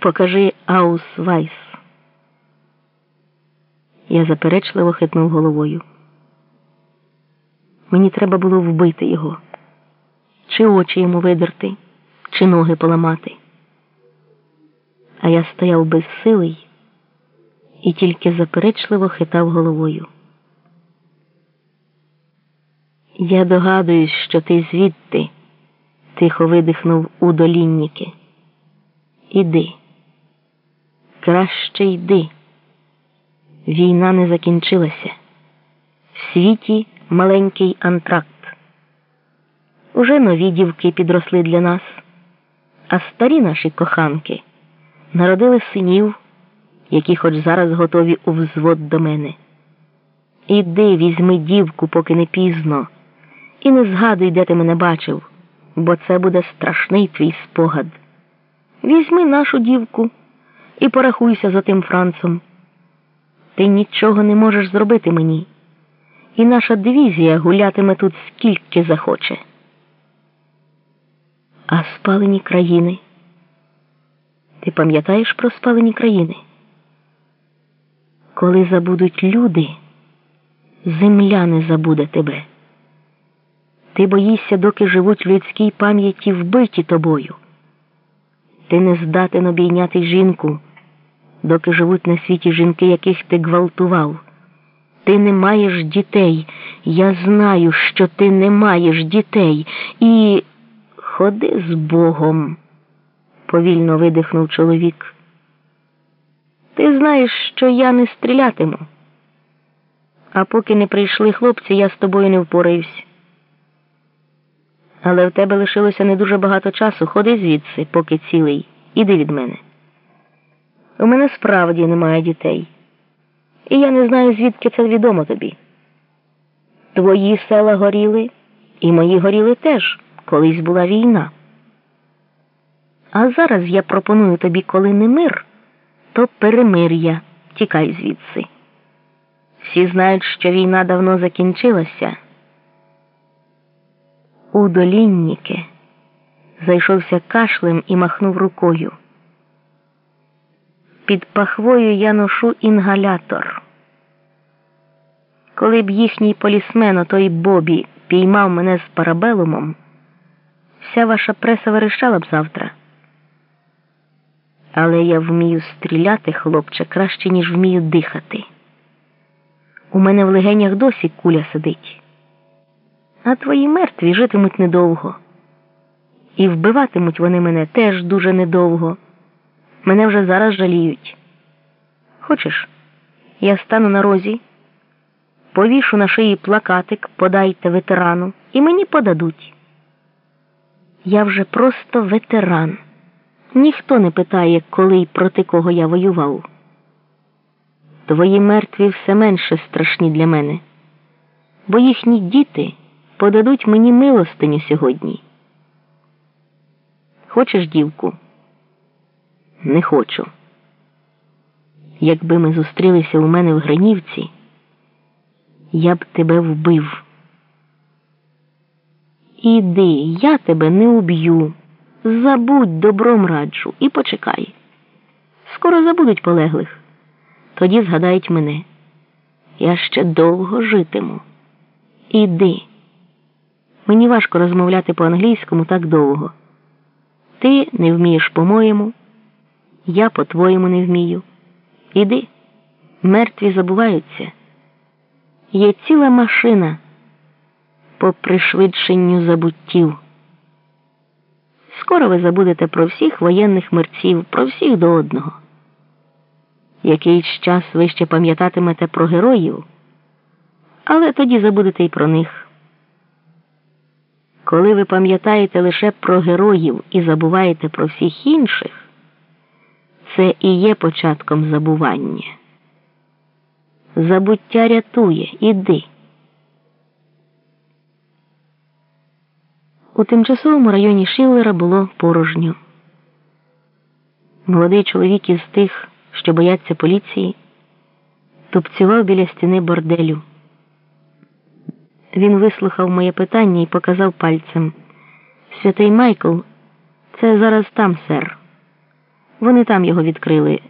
Покажи Аусвайс. Я заперечливо хитнув головою. Мені треба було вбити його, чи очі йому видерти, чи ноги поламати. А я стояв безсилий і тільки заперечливо хитав головою. Я догадуюсь, що ти звідти, тихо видихнув у долінніки. Іди, краще йди. Війна не закінчилася. В світі маленький антракт. Уже нові дівки підросли для нас, а старі наші коханки народили синів, які хоч зараз готові у взвод до мене. Іди, візьми дівку, поки не пізно, і не згадуй, де ти мене бачив, бо це буде страшний твій спогад. Візьми нашу дівку і порахуйся за тим Францом. Ти нічого не можеш зробити мені, і наша дивізія гулятиме тут скільки захоче. А спалені країни. Ти пам'ятаєш про спалені країни? Коли забудуть люди, земля не забуде тебе. Ти боїшся, доки живуть в людській пам'яті вбиті тобою. Ти не здатен обійняти жінку, доки живуть на світі жінки, яких ти гвалтував. Ти не маєш дітей. Я знаю, що ти не маєш дітей. І ходи з Богом, повільно видихнув чоловік. Ти знаєш, що я не стрілятиму. А поки не прийшли хлопці, я з тобою не впораюсь. Але в тебе лишилося не дуже багато часу. Ходи звідси, поки цілий. Іди від мене. У мене справді немає дітей. І я не знаю, звідки це відомо тобі. Твої села горіли, і мої горіли теж, колись була війна. А зараз я пропоную тобі, коли не мир, то перемир'я. Тікай звідси. Всі знають, що війна давно закінчилася. У долінніки зайшовся кашлем і махнув рукою. Під пахвою я ношу інгалятор. Коли б їхній полісмен, отой Бобі, піймав мене з парабелумом, вся ваша преса вирішала б завтра. Але я вмію стріляти, хлопче, краще, ніж вмію дихати. У мене в легенях досі куля сидить а твої мертві житимуть недовго. І вбиватимуть вони мене теж дуже недовго. Мене вже зараз жаліють. Хочеш, я стану на розі, повішу на шиї плакатик, подайте ветерану, і мені подадуть. Я вже просто ветеран. Ніхто не питає, коли й проти кого я воював. Твої мертві все менше страшні для мене, бо їхні діти подадуть мені милостиню сьогодні. Хочеш, дівку? Не хочу. Якби ми зустрілися у мене в Гринівці, я б тебе вбив. Іди, я тебе не уб'ю. Забудь добром раджу і почекай. Скоро забудуть полеглих. Тоді згадають мене. Я ще довго житиму. Іди. Мені важко розмовляти по-англійському так довго. Ти не вмієш по-моєму, я по-твоєму не вмію. Іди, мертві забуваються. Є ціла машина по пришвидшенню забуттів. Скоро ви забудете про всіх воєнних мерців, про всіх до одного. Якийсь час ви ще пам'ятатимете про героїв, але тоді забудете й про них. Коли ви пам'ятаєте лише про героїв і забуваєте про всіх інших, це і є початком забування. Забуття рятує, іди. У тимчасовому районі Шиллера було порожньо. Молодий чоловік із тих, що бояться поліції, тупцював біля стіни борделю. Він вислухав моє питання і показав пальцем. Святий Майкл, це зараз там, сер. Вони там його відкрили